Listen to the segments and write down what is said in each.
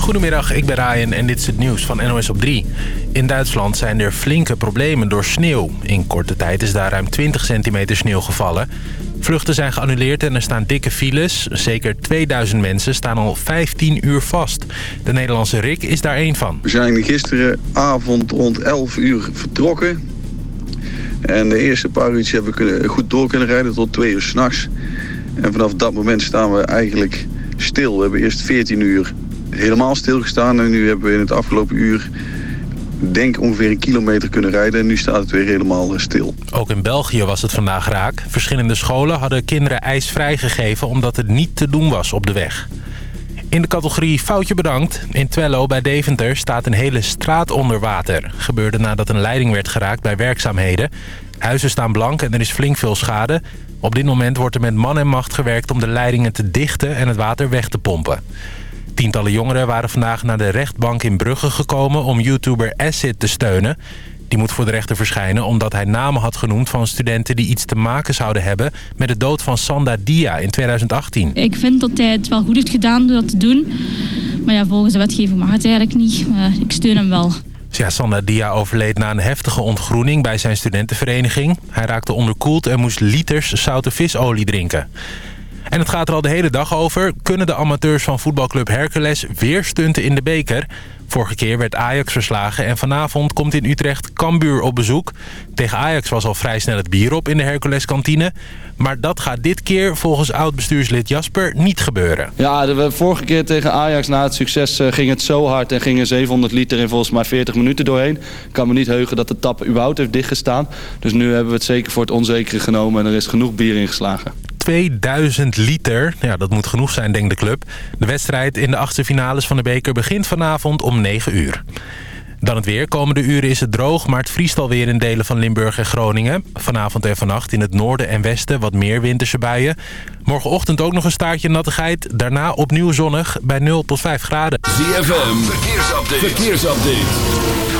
Goedemiddag, ik ben Ryan en dit is het nieuws van NOS op 3. In Duitsland zijn er flinke problemen door sneeuw. In korte tijd is daar ruim 20 centimeter sneeuw gevallen. Vluchten zijn geannuleerd en er staan dikke files. Zeker 2000 mensen staan al 15 uur vast. De Nederlandse Rick is daar één van. We zijn gisteravond rond 11 uur vertrokken. En de eerste paar uurtjes hebben we goed door kunnen rijden tot 2 uur s'nachts. En vanaf dat moment staan we eigenlijk stil. We hebben eerst 14 uur helemaal stilgestaan. En nu hebben we in het afgelopen uur denk ongeveer een kilometer kunnen rijden. En nu staat het weer helemaal stil. Ook in België was het vandaag raak. Verschillende scholen hadden kinderen ijs vrijgegeven omdat het niet te doen was op de weg. In de categorie foutje bedankt. In Twello bij Deventer staat een hele straat onder water. Gebeurde nadat een leiding werd geraakt bij werkzaamheden. Huizen staan blank en er is flink veel schade. Op dit moment wordt er met man en macht gewerkt om de leidingen te dichten en het water weg te pompen. Tientallen jongeren waren vandaag naar de rechtbank in Brugge gekomen om YouTuber Acid te steunen. Die moet voor de rechter verschijnen omdat hij namen had genoemd van studenten die iets te maken zouden hebben met de dood van Sanda Dia in 2018. Ik vind dat hij het wel goed heeft gedaan door dat te doen. Maar ja, volgens de wetgeving mag het eigenlijk niet. Maar ik steun hem wel. Ja, Sanda Dia overleed na een heftige ontgroening bij zijn studentenvereniging. Hij raakte onderkoeld en moest liters zoute visolie drinken. En het gaat er al de hele dag over. Kunnen de amateurs van voetbalclub Hercules weer stunten in de beker? Vorige keer werd Ajax verslagen en vanavond komt in Utrecht Cambuur op bezoek. Tegen Ajax was al vrij snel het bier op in de Hercules-kantine. Maar dat gaat dit keer volgens oud-bestuurslid Jasper niet gebeuren. Ja, de vorige keer tegen Ajax na het succes eh, ging het zo hard... en gingen 700 liter in volgens mij 40 minuten doorheen. Ik kan me niet heugen dat de tap überhaupt heeft dichtgestaan. Dus nu hebben we het zeker voor het onzekere genomen... en er is genoeg bier ingeslagen. 2000 liter. Ja, dat moet genoeg zijn, denkt de club. De wedstrijd in de achtste finales van de beker begint vanavond om 9 uur. Dan het weer. Komende uren is het droog, maar het vriest alweer in delen van Limburg en Groningen. Vanavond en vannacht in het noorden en westen wat meer winterse buien. Morgenochtend ook nog een staartje nattigheid. Daarna opnieuw zonnig bij 0 tot 5 graden. ZFM, verkeersupdate. verkeersupdate.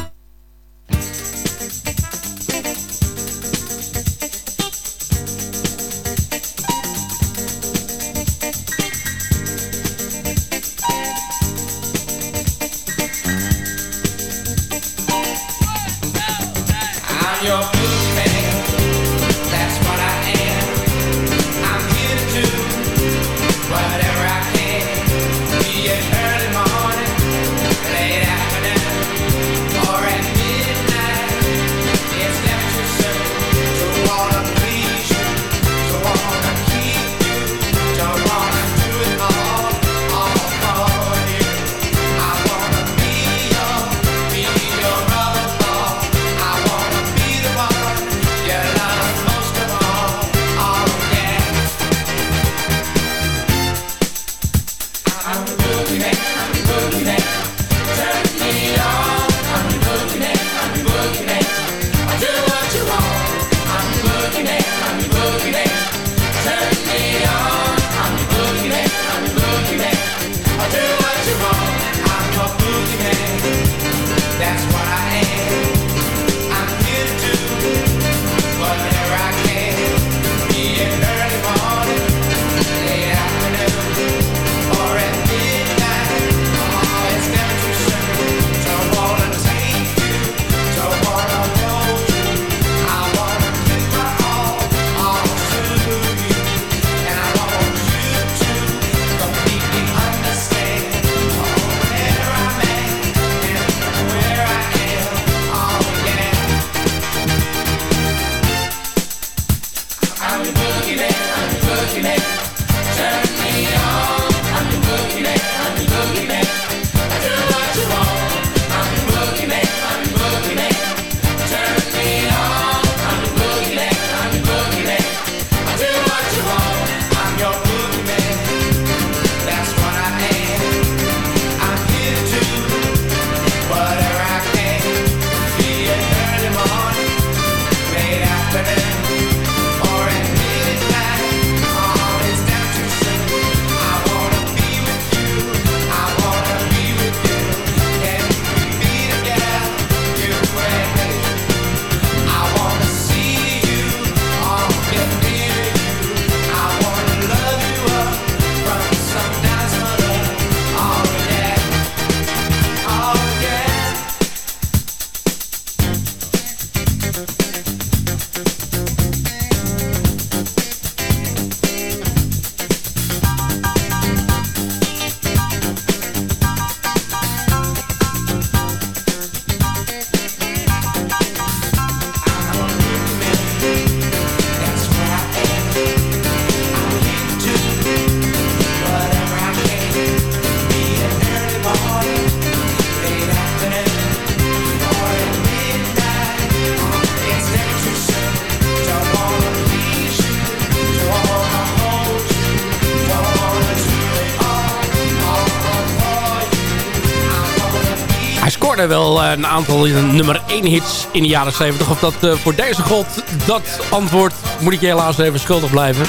Wel een aantal nummer 1 hits in de jaren 70. Of dat voor deze god, dat antwoord moet ik je helaas even schuldig blijven.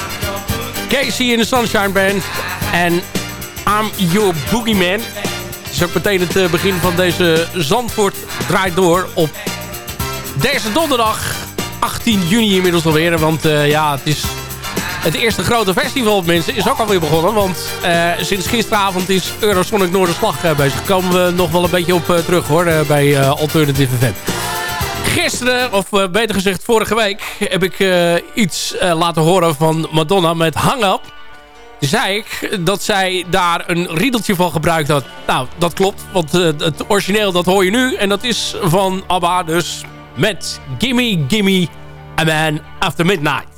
Casey in de Sunshine Band en I'm Your Boogeyman. Het is ook meteen het begin van deze Zandvoort draait door op deze donderdag 18 juni inmiddels alweer. Want ja, het is het eerste grote festival, mensen, is ook alweer begonnen. Want uh, sinds gisteravond is Eurosonic Noorderslag uh, bezig. Daar komen we nog wel een beetje op uh, terug hoor, bij Alternative Event. Gisteren, of beter gezegd vorige week, heb ik iets laten horen van Madonna met Hang Up. Zei ik dat zij daar een riedeltje van gebruikt had. Nou, dat klopt, want het origineel dat hoor je nu. En dat is van ABBA, dus met Gimme Gimme a Man After Midnight.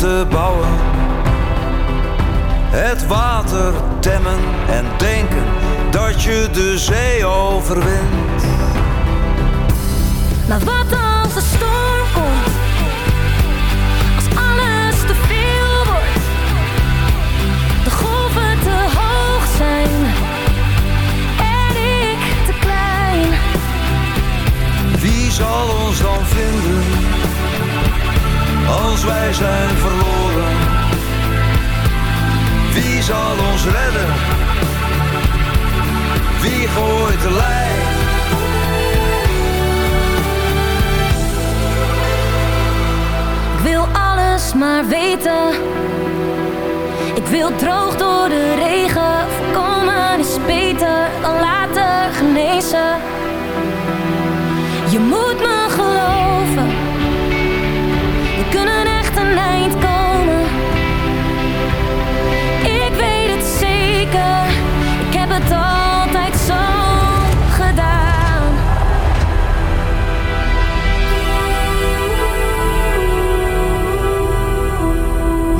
Te bouwen, het water temmen en denken dat je de zee overwint. Maar wat dan? als de storm komt. Als alles te veel wordt. De golven te hoog zijn. En ik te klein. ons wij zijn verloren. Wie zal ons redden? Wie gooit de lijn? Ik wil alles maar weten. Ik wil droog door de regen. Voorkomen is beter dan later genezen.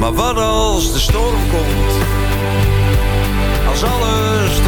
Maar wat als de storm komt? Als alles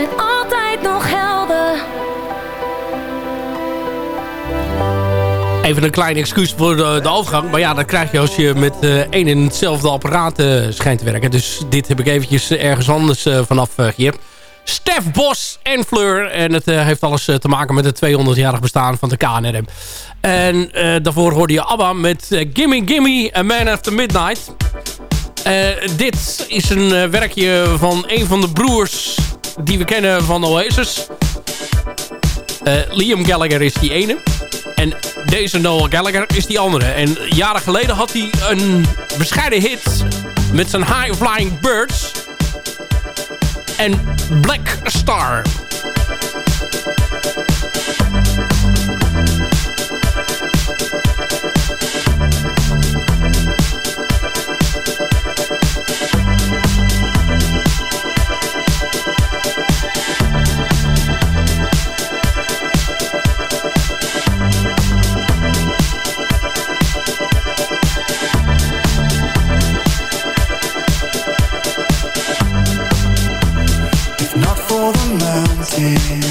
zijn altijd nog helden. Even een klein excuus voor de, de overgang. Maar ja, dat krijg je als je met eh, één en hetzelfde apparaat eh, schijnt te werken. Dus dit heb ik eventjes ergens anders eh, vanaf uh, hier. Stef Bos en Fleur. En het eh, heeft alles eh, te maken met het 200-jarig bestaan van de KNRM. En eh, daarvoor hoorde je ABBA met eh, Gimme Gimme A Man After Midnight. Eh, dit is een eh, werkje van een van de broers die we kennen van Oasis. Eh, Liam Gallagher is die ene. En deze Noel Gallagher is die andere. En jaren geleden had hij een bescheiden hit met zijn High Flying Birds. En Black Star. mountain.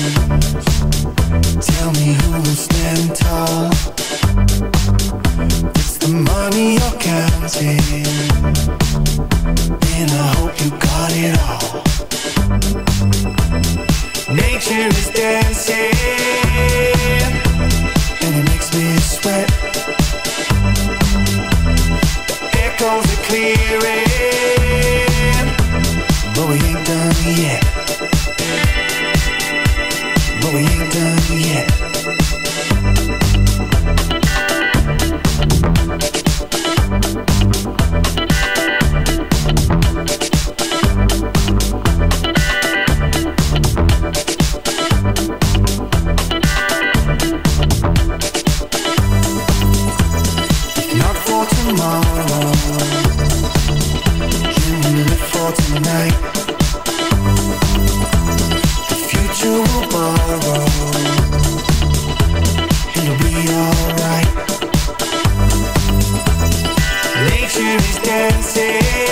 Dancing,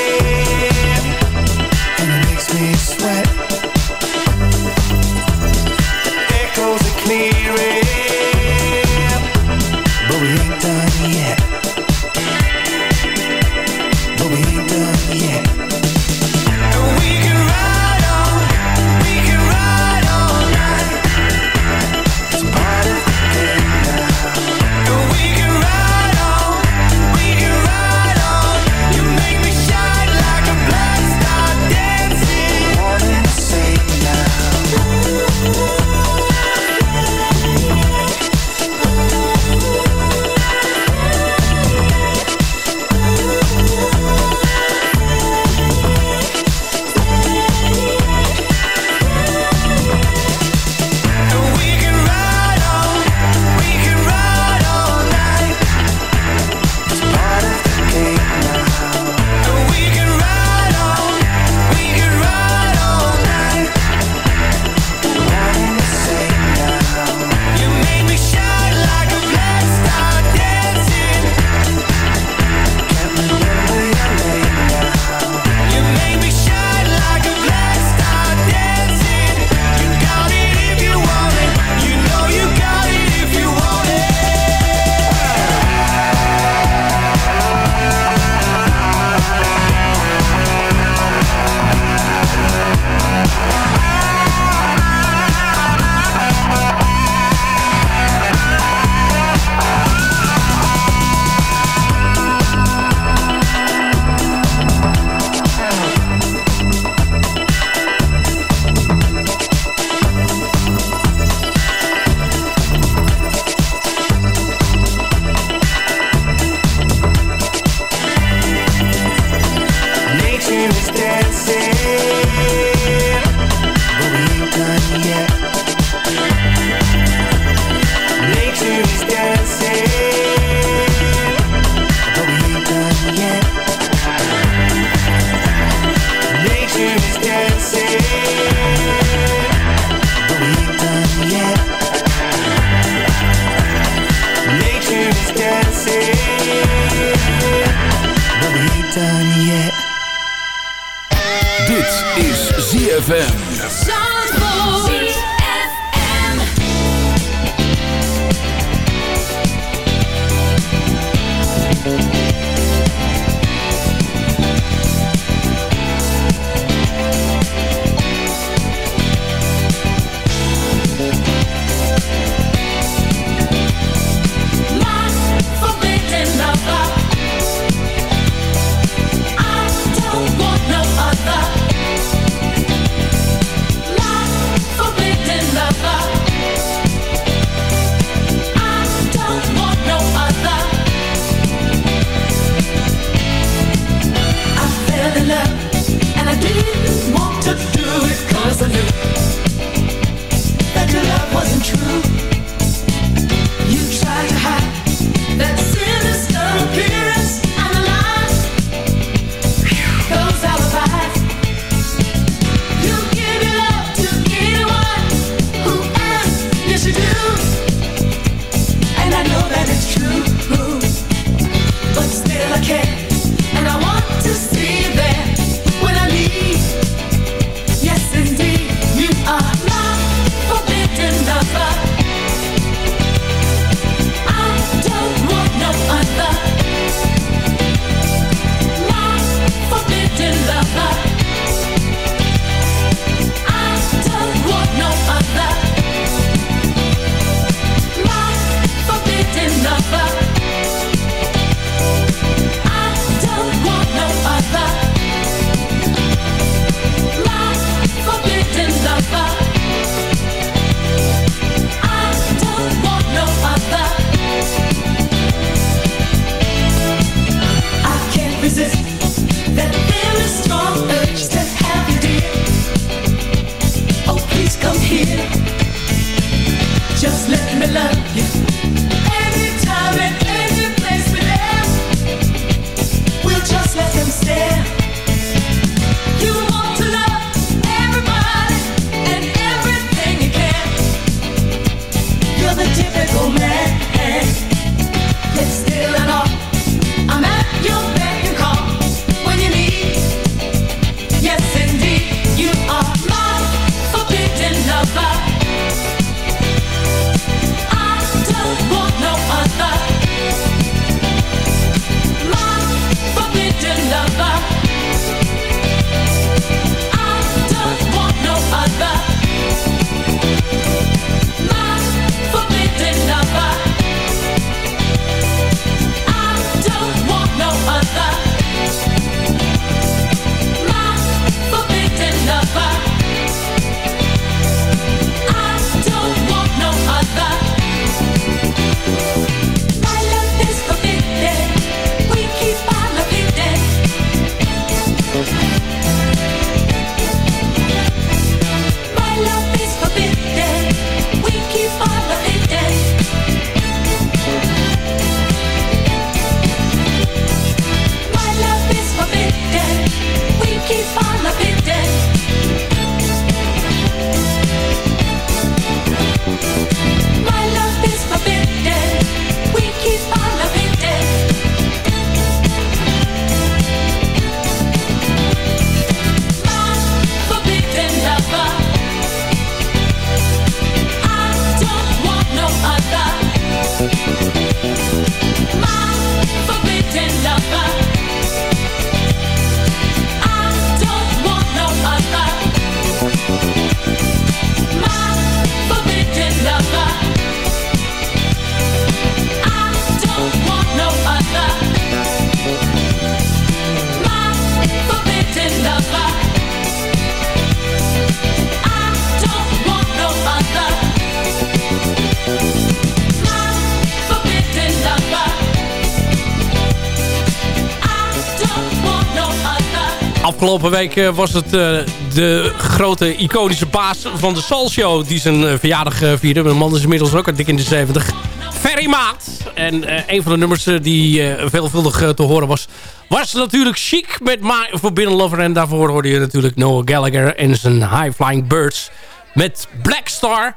Afgelopen week eh, was het eh, de grote iconische baas van de Soul Show... die zijn eh, verjaardag vierde. Mijn man is inmiddels ook al dik in de 70. Ferry Maat. En een van de nummers die veelvuldig te horen was... was natuurlijk Chic met My Forbidden Lover. En daarvoor hoorde je natuurlijk Noah Gallagher en zijn High Flying Birds... met Black Star.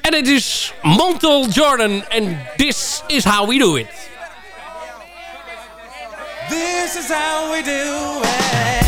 En het is Montel Jordan. En this is how we do it. This is how we do it.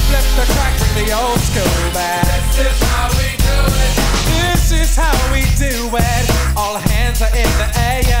flip the track, bring the old school back. This is how we do it. This is how we do it. All hands are in the air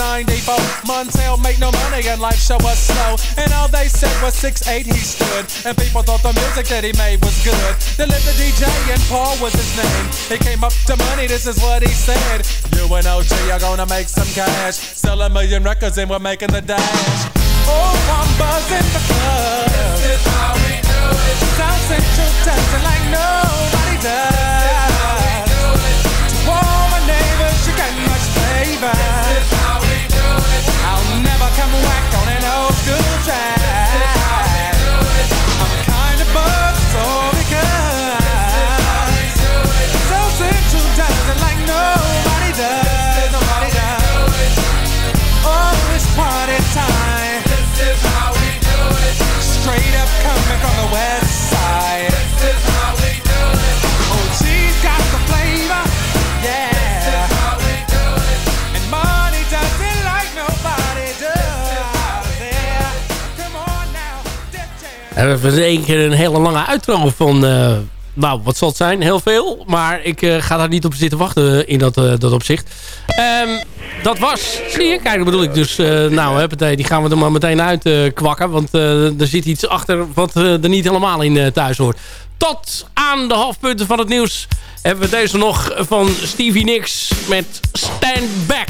94, Montel make no money and life show was slow. And all they said was 6'8 he stood. And people thought the music that he made was good. The DJ and Paul was his name. He came up to money, this is what he said. You and OG are gonna make some cash. Sell a million records and we're making the dash. Oh, I'm buzzing because this is how we do it. South Central it like nobody does. West side. This is how we do it. Oh, she's got the flavor. Yeah. This is how we do it. And money does it like nobody does. Yeah. Come on now. En één keer een hele lange uittrouw van... eh, nou, wat zal het zijn? Heel veel. Maar ik eh, ga daar niet op zitten wachten in dat, eh, dat opzicht. Ehm, dat was... Zie je? Kijk, dat bedoel ik dus... eh, nou, huppatee, die gaan we er maar meteen uit eh, kwakken. Want eh, er zit iets achter wat er niet helemaal in thuis hoort. Tot aan de halfpunten van het nieuws hebben we deze nog van Stevie Nicks met Stand Back.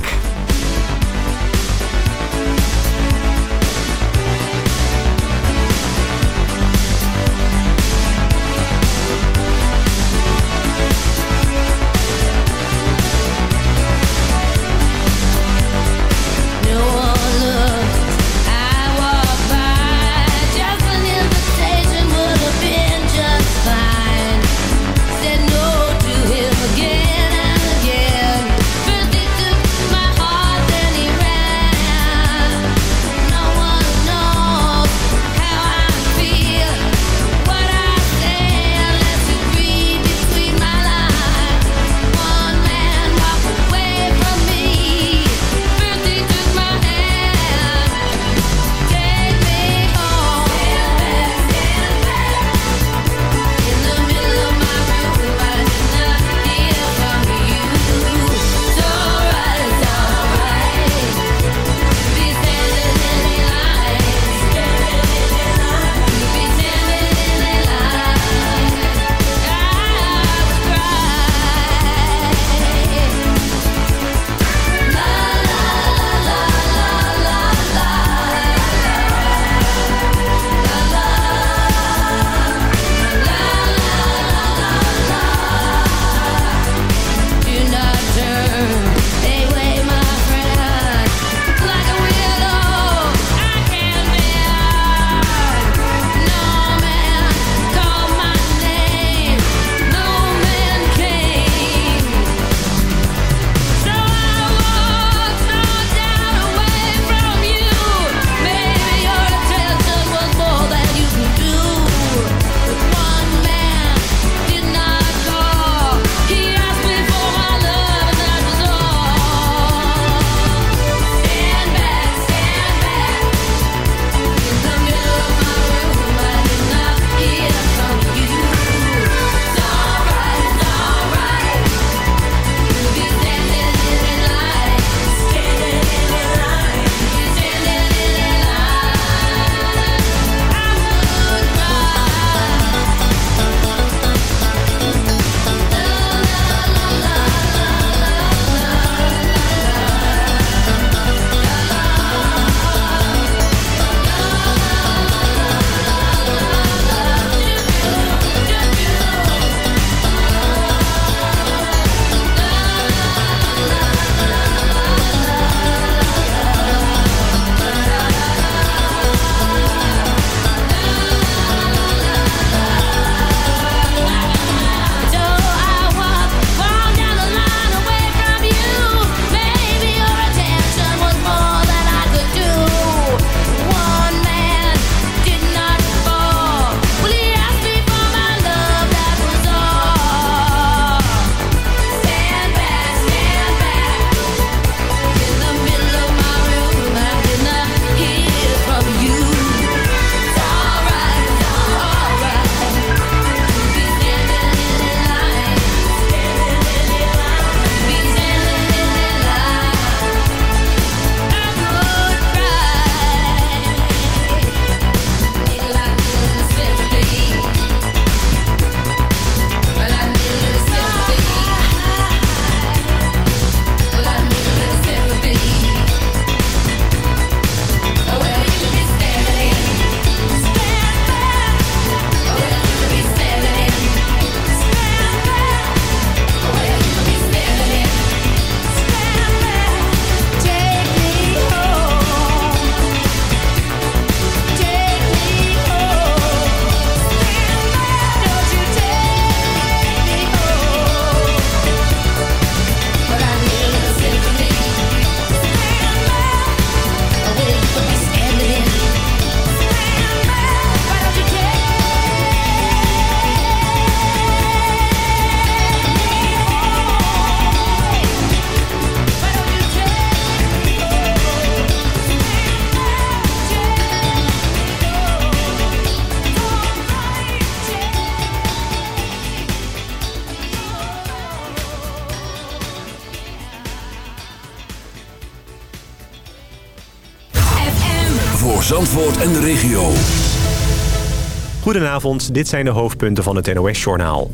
Goedenavond, dit zijn de hoofdpunten van het NOS-journaal.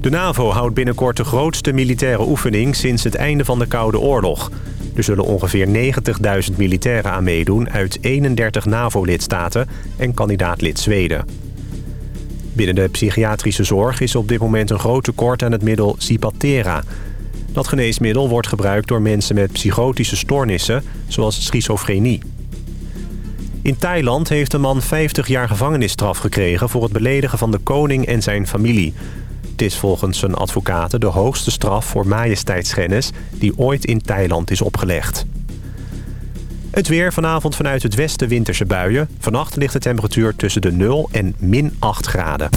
De NAVO houdt binnenkort de grootste militaire oefening sinds het einde van de Koude Oorlog. Er zullen ongeveer 90.000 militairen aan meedoen uit 31 NAVO-lidstaten en kandidaatlid Zweden. Binnen de psychiatrische zorg is op dit moment een groot tekort aan het middel Cipatera. Dat geneesmiddel wordt gebruikt door mensen met psychotische stoornissen, zoals schizofrenie. In Thailand heeft een man 50 jaar gevangenisstraf gekregen... voor het beledigen van de koning en zijn familie. Het is volgens zijn advocaten de hoogste straf voor majesteitsschennis... die ooit in Thailand is opgelegd. Het weer vanavond vanuit het westen winterse buien. Vannacht ligt de temperatuur tussen de 0 en min 8 graden.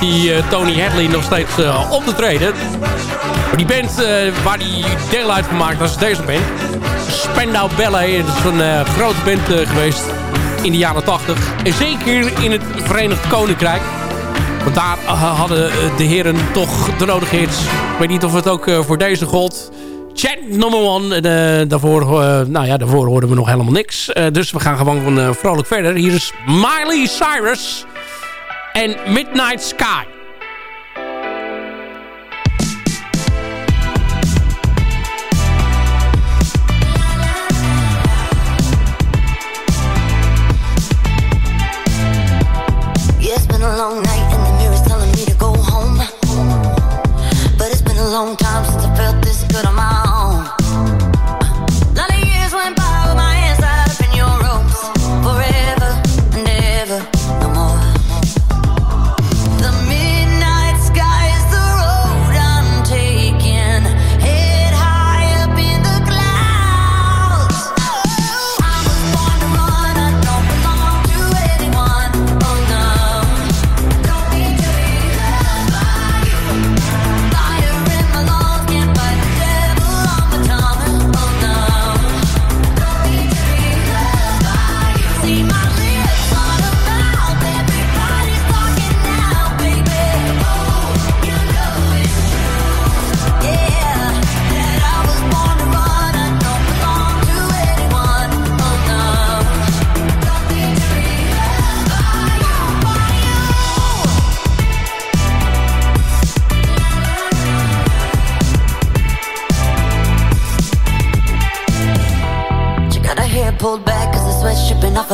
die eh, Tony Hadley nog steeds eh, op te treden. Die band eh, waar hij deel uit van maakt, dat is deze band. Spandau Ballet. Dat is een grote band geweest in de jaren 80. En zeker in het Verenigd Koninkrijk. Want daar hadden de heren toch de nodige hits. Ik weet niet of het ook voor deze gold. Chat number one. En, daarvoor, nou ja, daarvoor hoorden we nog helemaal niks. Dus we gaan gewoon vrolijk verder. Hier is Miley Cyrus. en Midnight Sky.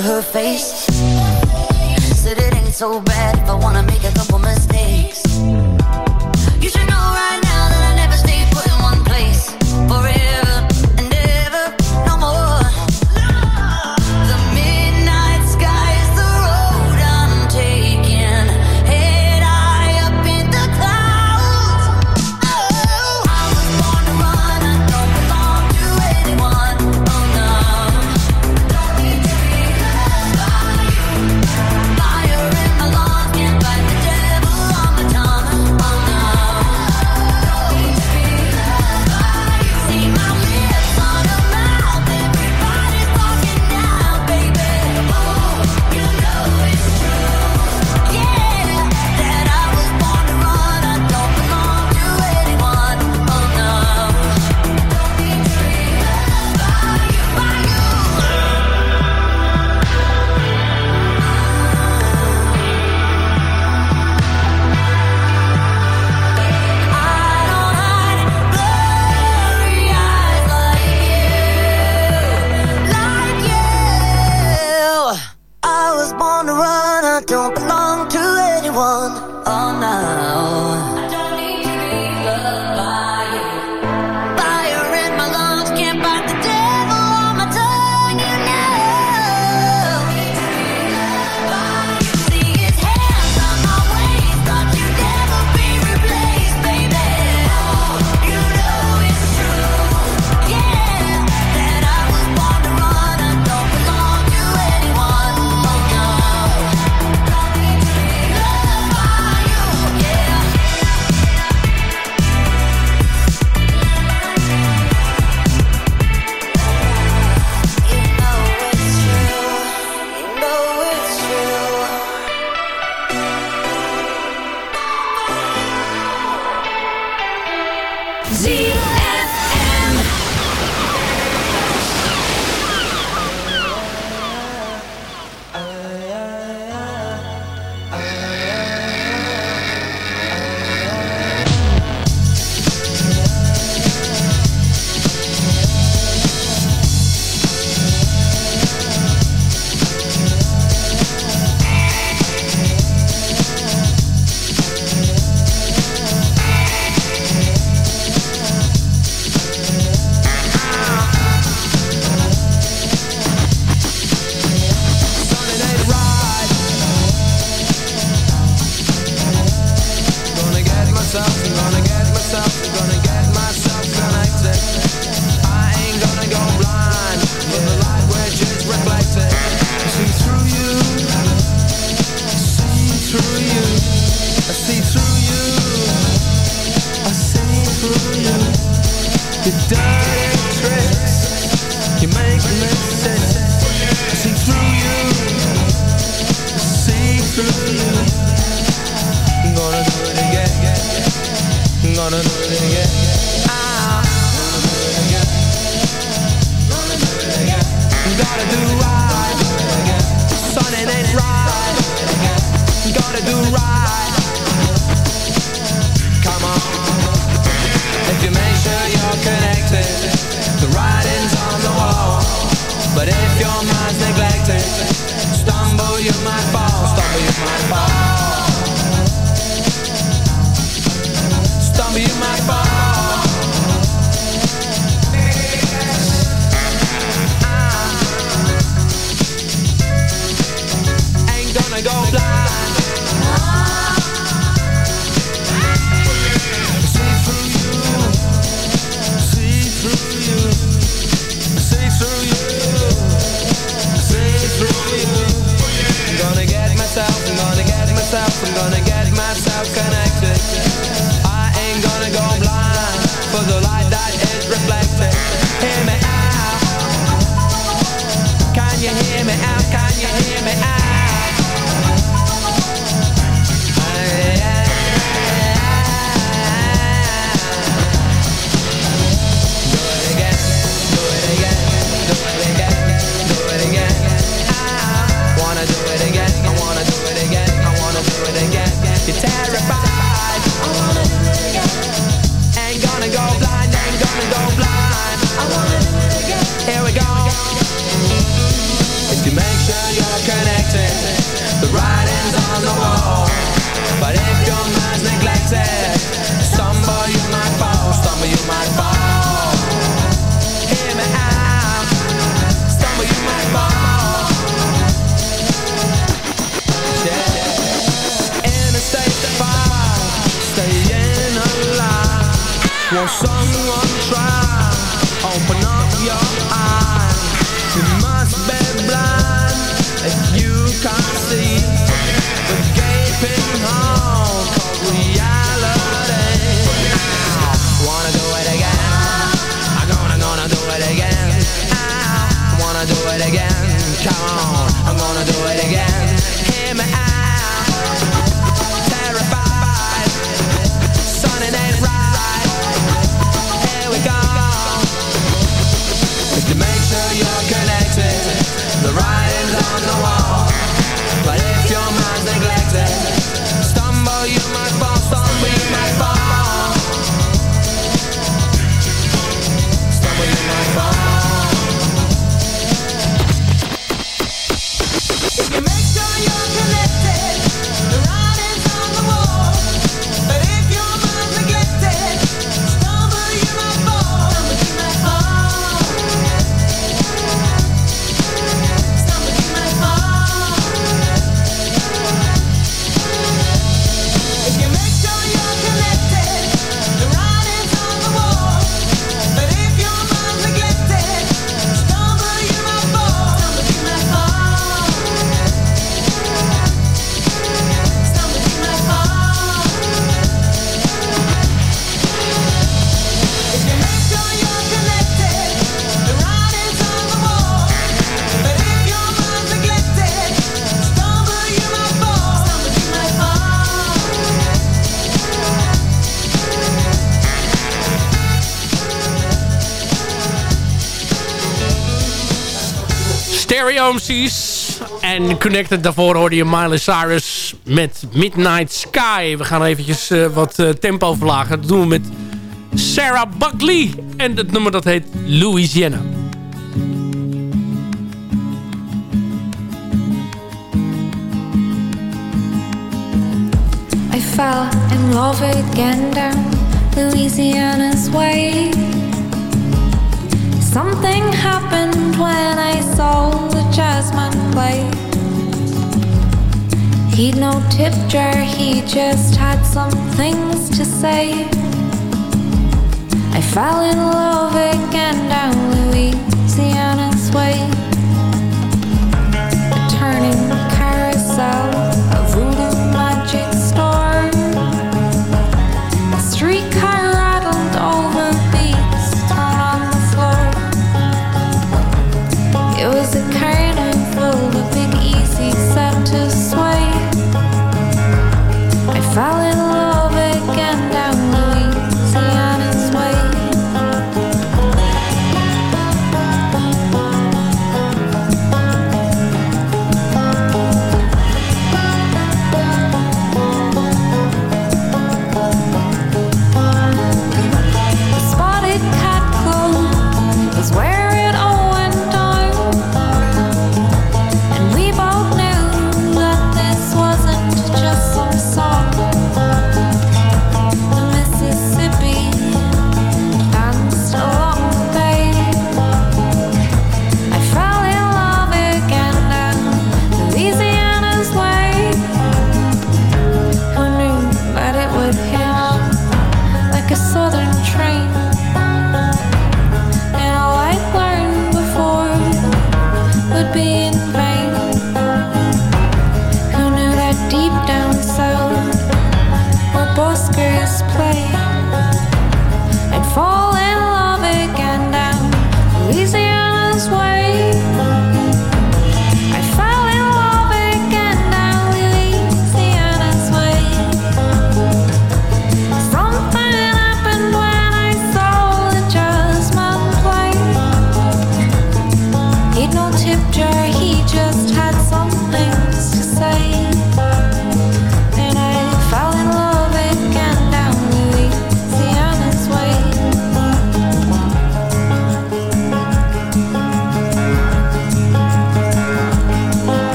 her face. Said it ain't so bad if I wanna make a couple mistakes. gonna do it again. Gotta do right, ain't right. Gotta do right. Come on, if you make sure you're connected, the writing's on the wall. But if your mind's neglected, stumble, you might fall. Stumble, you might fall. me my bar you hear me? I Stereo En Connected, daarvoor hoorde je Miley Cyrus met Midnight Sky. We gaan eventjes eh, wat eh, tempo verlagen. Dat doen we met Sarah Buckley. En het nummer dat heet Louisiana. I fell in love again down Louisiana's way Something happened when I sold the jasmine plate. He'd no tip jar, he just had some things to say. I fell in love again down Louisiana's way. A turning carousel.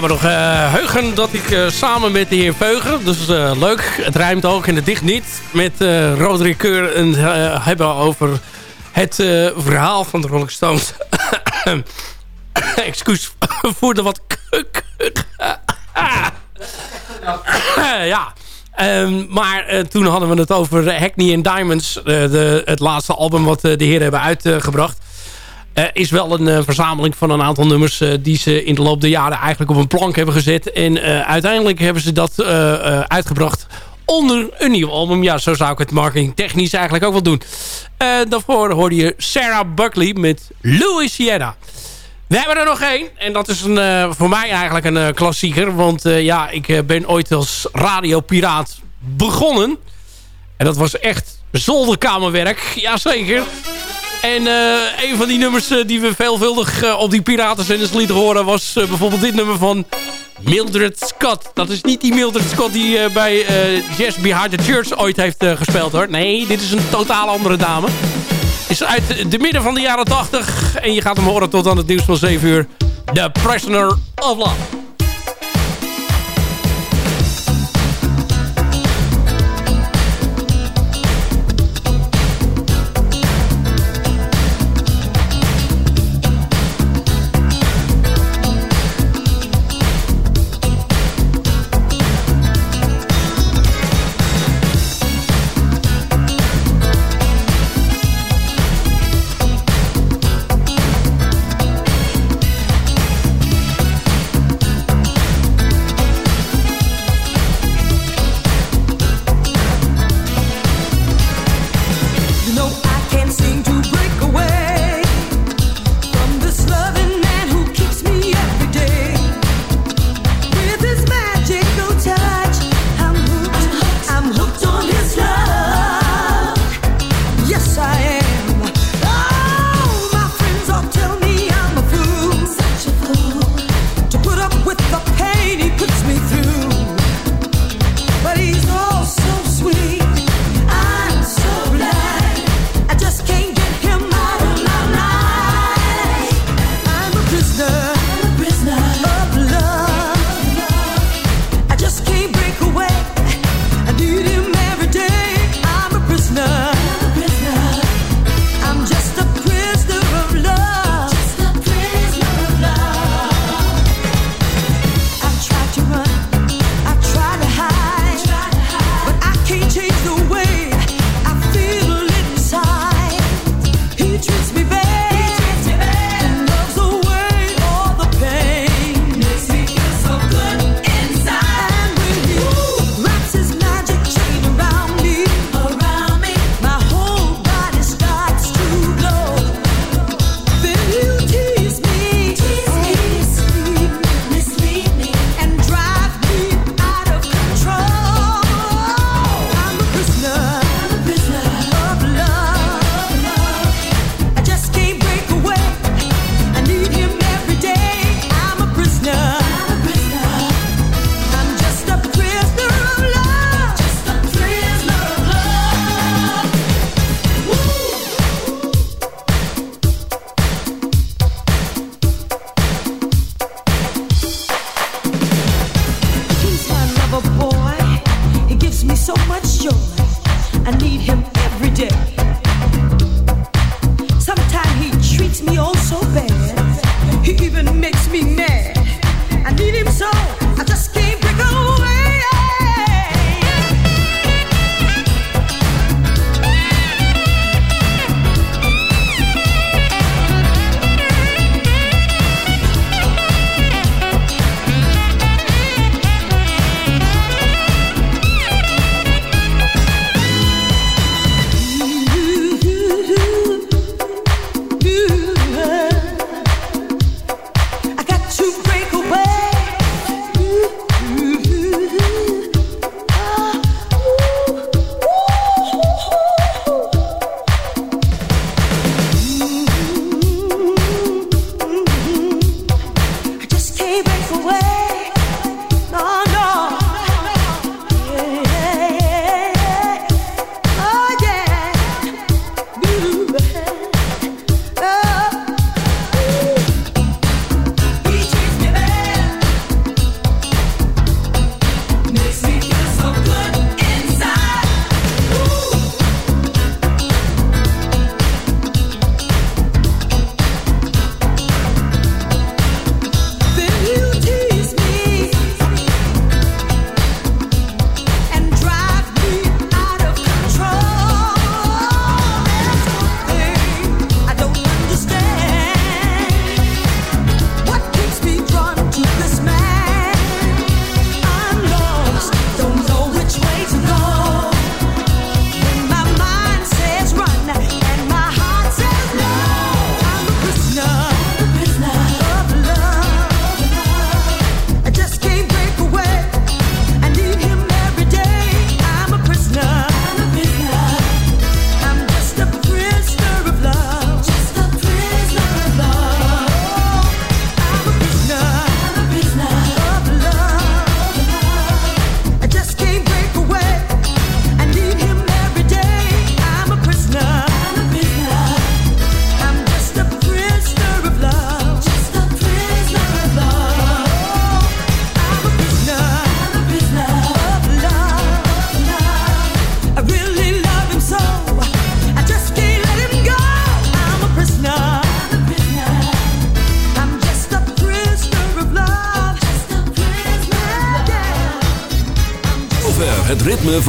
kan me nog eh, heugen dat ik eh, samen met de heer Veugen... dus uh, leuk, het rijmt ook en het dicht niet... met uh, Roderick Keur en, hebben over het verhaal van de Rolling Stones. Excuus voor de wat... ja... Ehm, maar toen hadden we het over Hackney and Diamonds. De, het laatste album wat de heren hebben uitgebracht wel een uh, verzameling van een aantal nummers... Uh, die ze in de loop der jaren eigenlijk op een plank hebben gezet. En uiteindelijk hebben ze dat uitgebracht onder een nieuw album. Ja, zo zou ik het marketingtechnisch eigenlijk ook wel doen. daarvoor hoorde je Sarah Buckley met Louisiana. We hebben er nog één. En dat is een, voor mij eigenlijk een klassieker. Want ja, ik ben ooit als radiopiraat begonnen. En dat was echt zolderkamerwerk. Jazeker. En uh, een van die nummers uh, die we veelvuldig uh, op die piratenzenders lieten horen... was bijvoorbeeld dit nummer van Mildred Scott. Dat is niet die Mildred Scott die bij Jazz Behind the Church ooit heeft gespeeld hoor. Nee, dit is een totaal andere dame. Is uit de midden van de jaren 80. En je gaat hem horen tot aan het nieuws van 7 uur. The Prisoner of Love.